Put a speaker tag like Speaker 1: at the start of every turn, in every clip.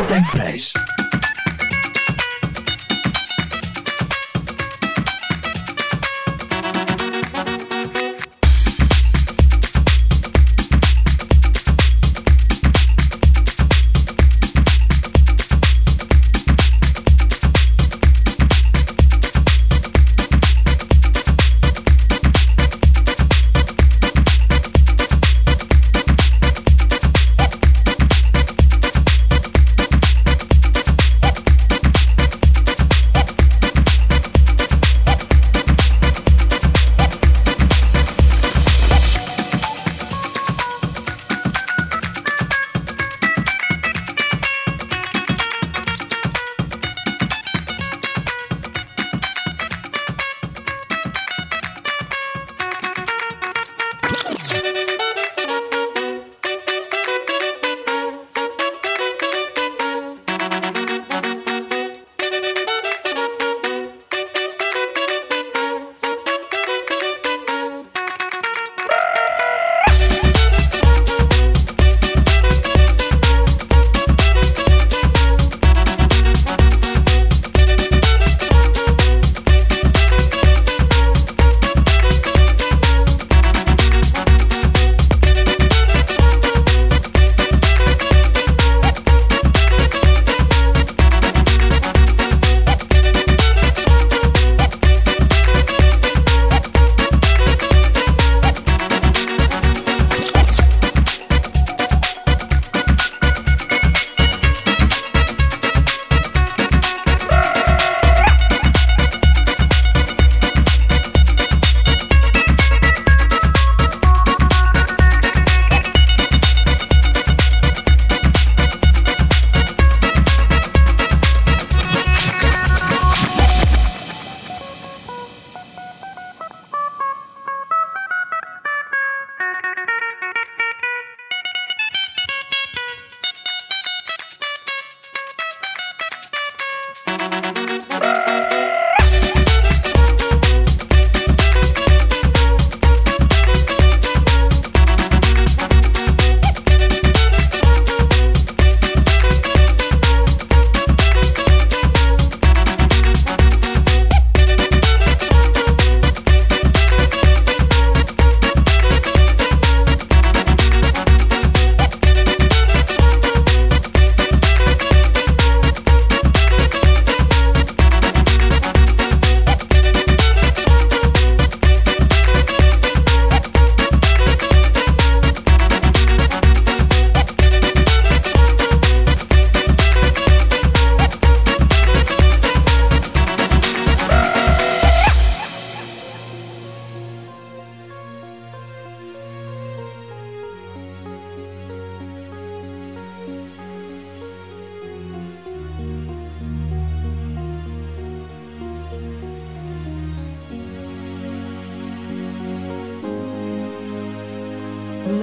Speaker 1: altijd prijs.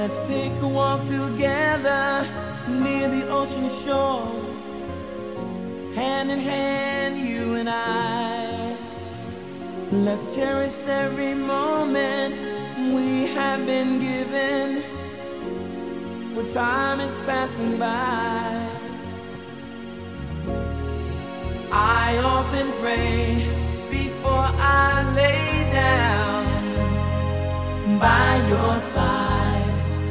Speaker 1: Let's take a walk together near the ocean shore. Hand in hand, you and I. Let's cherish every moment we have been given. For time is passing by. I often pray before I lay down by your side.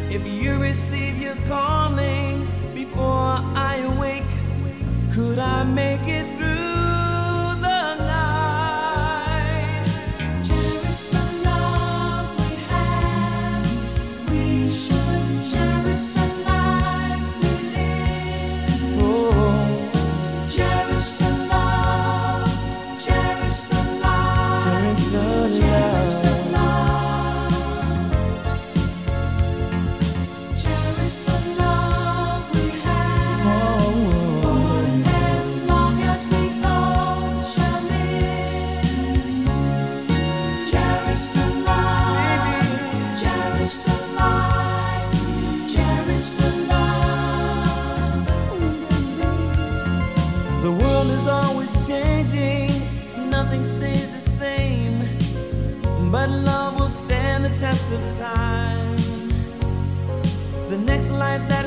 Speaker 1: If you receive your calling before I awake, could I make it through? Test of time. The next life that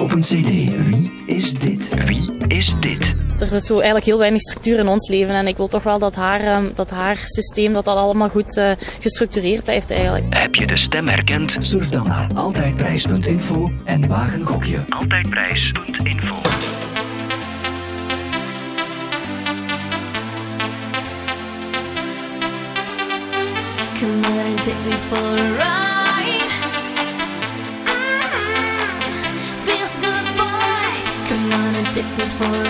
Speaker 2: op een cd. Wie is dit? Wie is dit?
Speaker 3: Er zit zo eigenlijk heel weinig structuur in ons leven en ik wil toch wel dat haar, ehm, dat haar systeem dat dat allemaal goed uh, gestructureerd blijft eigenlijk.
Speaker 2: Heb je de stem herkend? Surf dan naar altijdprijs.info en waag een gokje. Altijdprijs.info Come on take me for a ride. For